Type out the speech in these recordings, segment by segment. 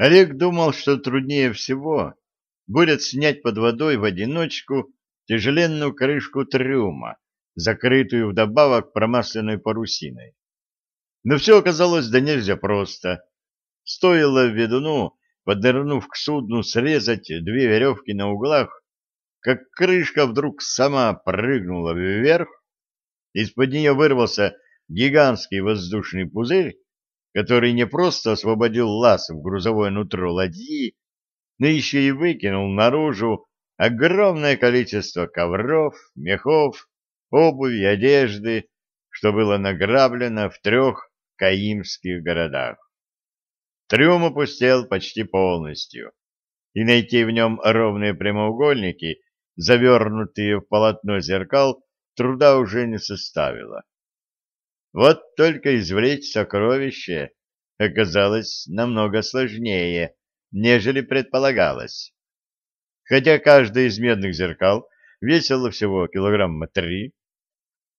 Олег думал, что труднее всего будет снять под водой в одиночку тяжеленную крышку трюма, закрытую вдобавок промасленной парусиной. Но все оказалось да нельзя просто. Стоило ведуну, поднырнув к судну, срезать две веревки на углах, как крышка вдруг сама прыгнула вверх, из-под нее вырвался гигантский воздушный пузырь, который не просто освободил лаз в грузовое нутро ладьи, но еще и выкинул наружу огромное количество ковров, мехов, обуви, одежды, что было награблено в трех каимских городах. Трюм опустел почти полностью, и найти в нем ровные прямоугольники, завернутые в полотно зеркал, труда уже не составило. Вот только извлечь сокровище оказалось намного сложнее, нежели предполагалось. Хотя каждое из медных зеркал весило всего килограмма три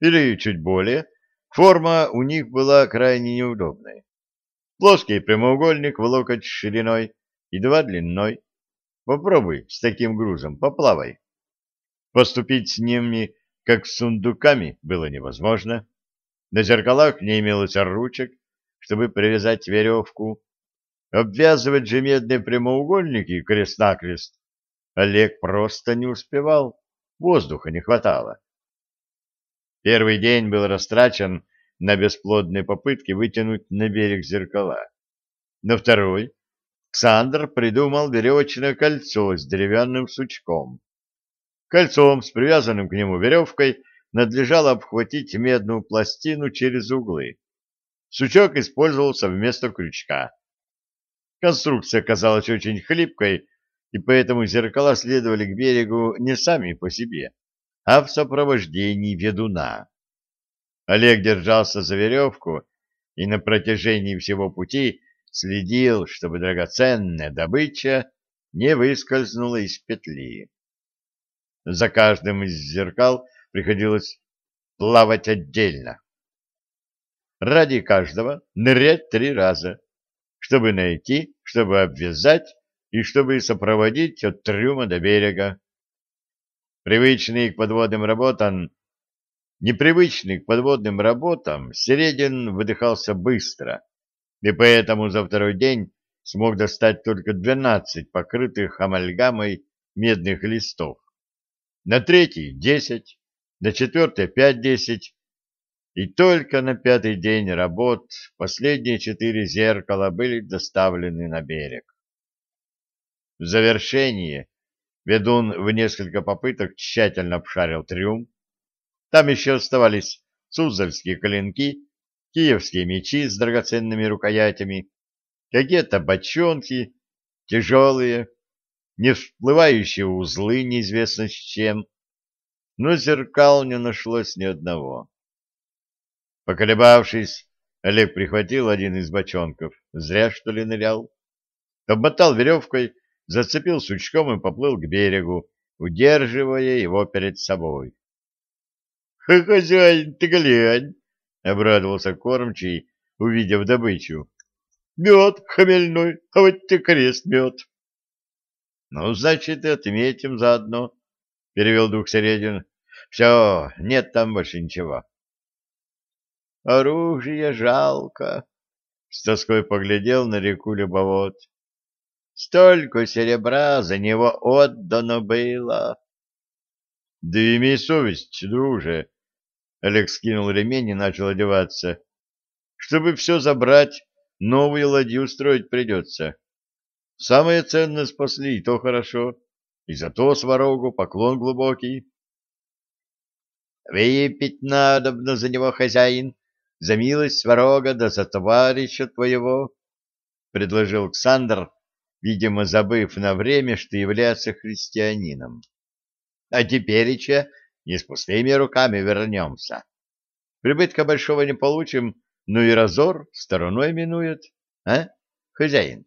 или чуть более, форма у них была крайне неудобной. Плоский прямоугольник в локоть шириной и два длиной. Попробуй с таким грузом, поплавай. Поступить с ними, как с сундуками, было невозможно. На зеркалах не имелось ручек, чтобы привязать веревку. Обвязывать же медные прямоугольники крест-накрест Олег просто не успевал, воздуха не хватало. Первый день был растрачен на бесплодные попытки вытянуть на берег зеркала. На второй Ксандр придумал веревочное кольцо с деревянным сучком. Кольцом с привязанным к нему веревкой надлежало обхватить медную пластину через углы. Сучок использовался вместо крючка. Конструкция казалась очень хлипкой, и поэтому зеркала следовали к берегу не сами по себе, а в сопровождении ведуна. Олег держался за веревку и на протяжении всего пути следил, чтобы драгоценная добыча не выскользнула из петли. За каждым из зеркал приходилось плавать отдельно. Ради каждого нырять три раза, чтобы найти, чтобы обвязать и чтобы сопроводить от трюма до берега. Привычный к подводным работам, непривычный к подводным работам, Середин выдыхался быстро, и поэтому за второй день смог достать только двенадцать покрытых амальгамой медных листов. На третий — десять, на четвертый пять-десять, и только на пятый день работ последние четыре зеркала были доставлены на берег. В завершение ведун в несколько попыток тщательно обшарил трюм. Там еще оставались суздальские коленки, киевские мечи с драгоценными рукоятями, какие-то бочонки, тяжелые, не всплывающие узлы неизвестно с чем, но зеркал не нашлось ни одного. Поколебавшись, Олег прихватил один из бочонков, зря что ли нырял, обмотал веревкой, зацепил сучком и поплыл к берегу, удерживая его перед собой. — Хозяин, ты глянь! — обрадовался кормчий, увидев добычу. — Мед хмельной, а вот ты крест мед. — Ну, значит, и отметим заодно, — перевел дух Середин. — Все, нет там больше ничего. — Оружие жалко, — с тоской поглядел на реку Любовод. — Столько серебра за него отдано было. — Да имей совесть, друже, — Олег скинул ремень и начал одеваться. — Чтобы все забрать, новую ладью строить придется. Самое ценное спасли, и то хорошо. И за то сварогу поклон глубокий. — Выпить надобно за него, хозяин, за милость сварога да за товарища твоего, — предложил Александр, видимо, забыв на время, что является христианином. — А теперь не с пустыми руками вернемся. Прибытка большого не получим, но и разор стороной минует, а, хозяин?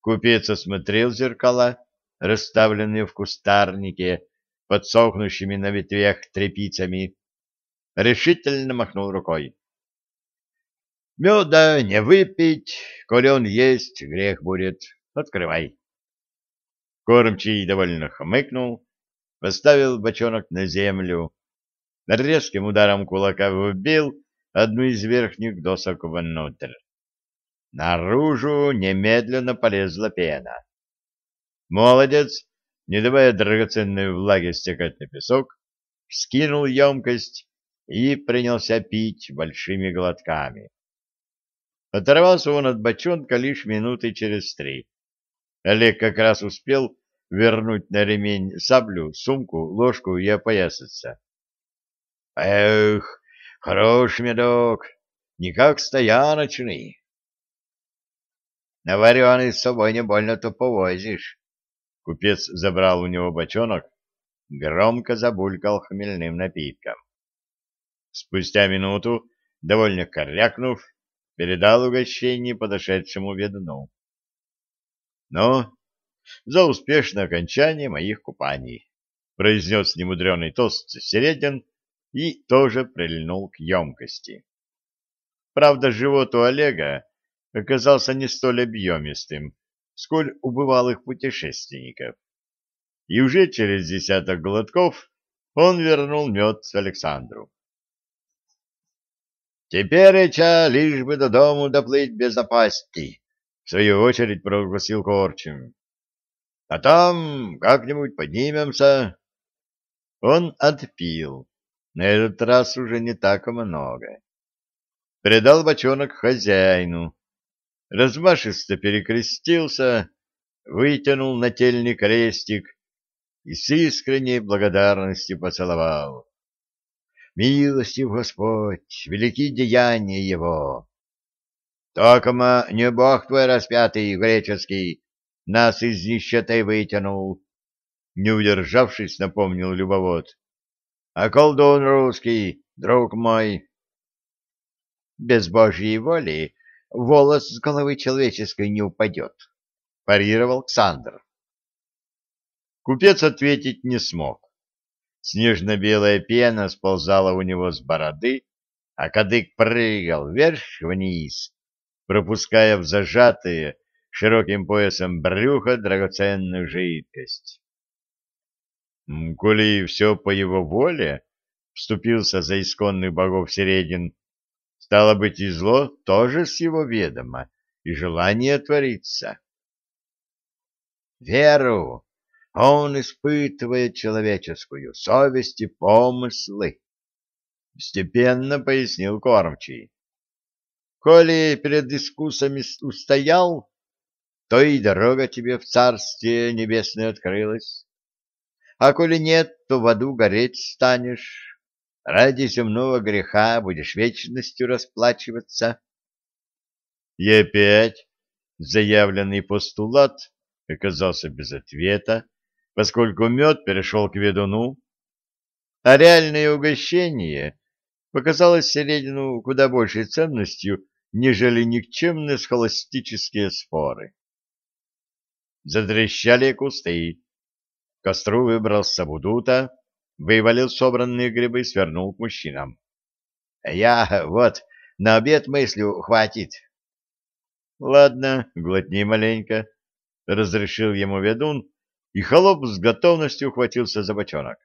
Купец осмотрел зеркала, расставленные в кустарнике, под сохнущими на ветвях тряпицами, решительно махнул рукой. Меда не выпить, коли он есть, грех будет. Открывай. Кормчий довольно хмыкнул, поставил бочонок на землю, резким ударом кулака вбил одну из верхних досок внутрь. Наружу немедленно полезла пена. Молодец, не давая драгоценной влаге стекать на песок, скинул емкость и принялся пить большими глотками. Оторвался он от бочонка лишь минуты через три. Олег как раз успел вернуть на ремень саблю, сумку, ложку и опоясаться. — Эх, хорош медок, не как стояночный. — На вареный с собой не больно-то повозишь. Купец забрал у него бочонок, громко забулькал хмельным напитком. Спустя минуту, довольно корякнув, передал угощение подошедшему ведуну. — Ну, за успешное окончание моих купаний, — произнес немудренный тост Середин и тоже прильнул к емкости. Правда, живот у Олега оказался не столь объемистым, сколь у бывалых путешественников. И уже через десяток глотков он вернул мед Александру. Теперь, Ча, лишь бы до дому доплыть без опасти, — в свою очередь прогласил Корчим. — А там как-нибудь поднимемся. Он отпил, на этот раз уже не так много. Предал бочонок хозяину, размашисто перекрестился, вытянул нательный крестик и с искренней благодарностью поцеловал. Милостив Господь, велики деяния Его. Токома не Бог твой распятый греческий нас из нищеты вытянул, не удержавшись, напомнил любовод. А колдун русский, друг мой. Без Божьей воли волос с головы человеческой не упадет, парировал Ксандр. Купец ответить не смог. Снежно-белая пена сползала у него с бороды, а кадык прыгал вверх-вниз, пропуская в зажатые широким поясом брюха драгоценную жидкость. Коли все по его воле, вступился за исконных богов Середин, стало быть, и зло тоже с его ведома, и желание творится. Веру он испытывает человеческую совесть и помыслы, — степенно пояснил кормчий. Коли перед искусами устоял, то и дорога тебе в царствие небесное открылась. А коли нет, то в аду гореть станешь, ради земного греха будешь вечностью расплачиваться. И опять заявленный постулат оказался без ответа, поскольку мед перешел к ведуну, а реальное угощение показалось Середину куда большей ценностью, нежели никчемные схоластические споры. Задрещали кусты. К костру выбрался Будута, вывалил собранные грибы и свернул к мужчинам. — Я вот на обед мыслю хватит. — Ладно, глотни маленько, — разрешил ему ведун, и холоп с готовностью ухватился за бочонок.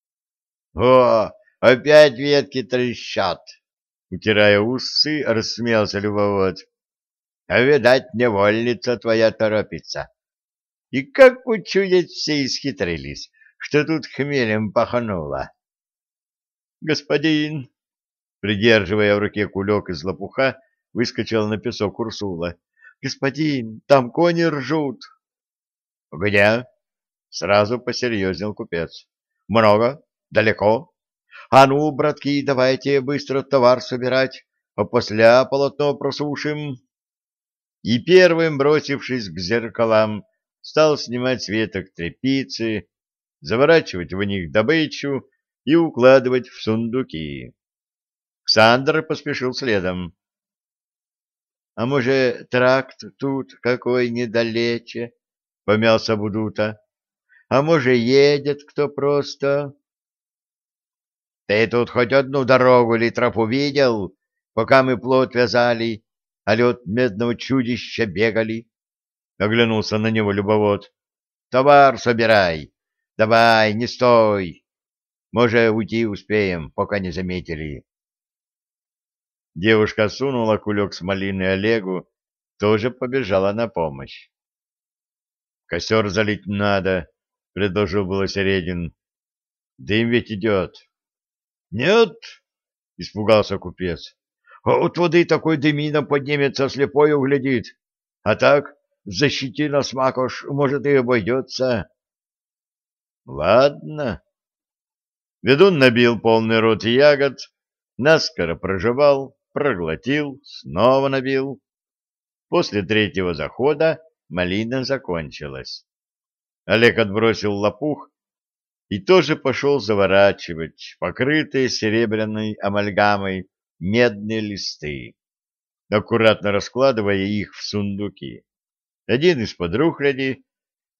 — О, опять ветки трещат! — утирая усы, рассмеялся любовод. — А, видать, невольница твоя торопится. И как учуять все исхитрились, что тут хмелем пахануло. — Господин! — придерживая в руке кулек из лопуха, выскочил на песок Урсула. — Господин, там кони ржут! —— Где? — сразу посерьезнел купец. — Много? Далеко? А ну, братки, давайте быстро товар собирать, а после полотно просушим. И первым, бросившись к зеркалам, стал снимать с веток тряпицы, заворачивать в них добычу и укладывать в сундуки. Ксандр поспешил следом. — А может, тракт тут какой недалече? — помялся Будута. — А может, едет кто просто? — Ты тут хоть одну дорогу или тропу видел, по пока мы плот вязали, а лед медного чудища бегали. Оглянулся на него любовод. Товар собирай. Давай, не стой. Может, уйти успеем, пока не заметили. Девушка сунула кулек с малины Олегу, тоже побежала на помощь. Костер залить надо, — предложил было Середин. — Дым ведь идет. — Нет, — испугался купец. — А от воды такой дымином поднимется, слепой углядит. А так, защити нас, Макош, может, и обойдется. — Ладно. Ведун набил полный рот ягод, наскоро прожевал, проглотил, снова набил. После третьего захода малина закончилась. Олег отбросил лопух и тоже пошел заворачивать покрытые серебряной амальгамой медные листы, аккуратно раскладывая их в сундуки. Один из-под рухляди,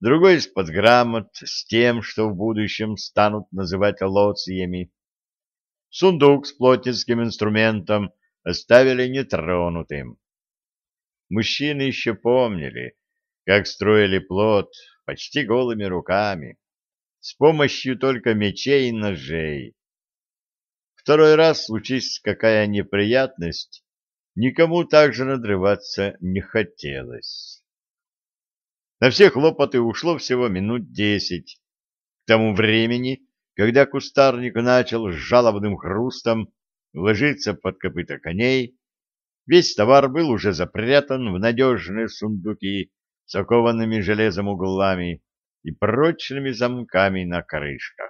другой из-под грамот с тем, что в будущем станут называть лоциями. Сундук с плотницким инструментом оставили нетронутым. Мужчины еще помнили, как строили плот почти голыми руками, с помощью только мечей и ножей. Второй раз, случись какая неприятность, никому также надрываться не хотелось. На все хлопоты ушло всего минут десять. К тому времени, когда кустарник начал с жалобным хрустом ложиться под копыта коней, весь товар был уже запрятан в надежные сундуки с окованными железом углами и прочными замками на крышках.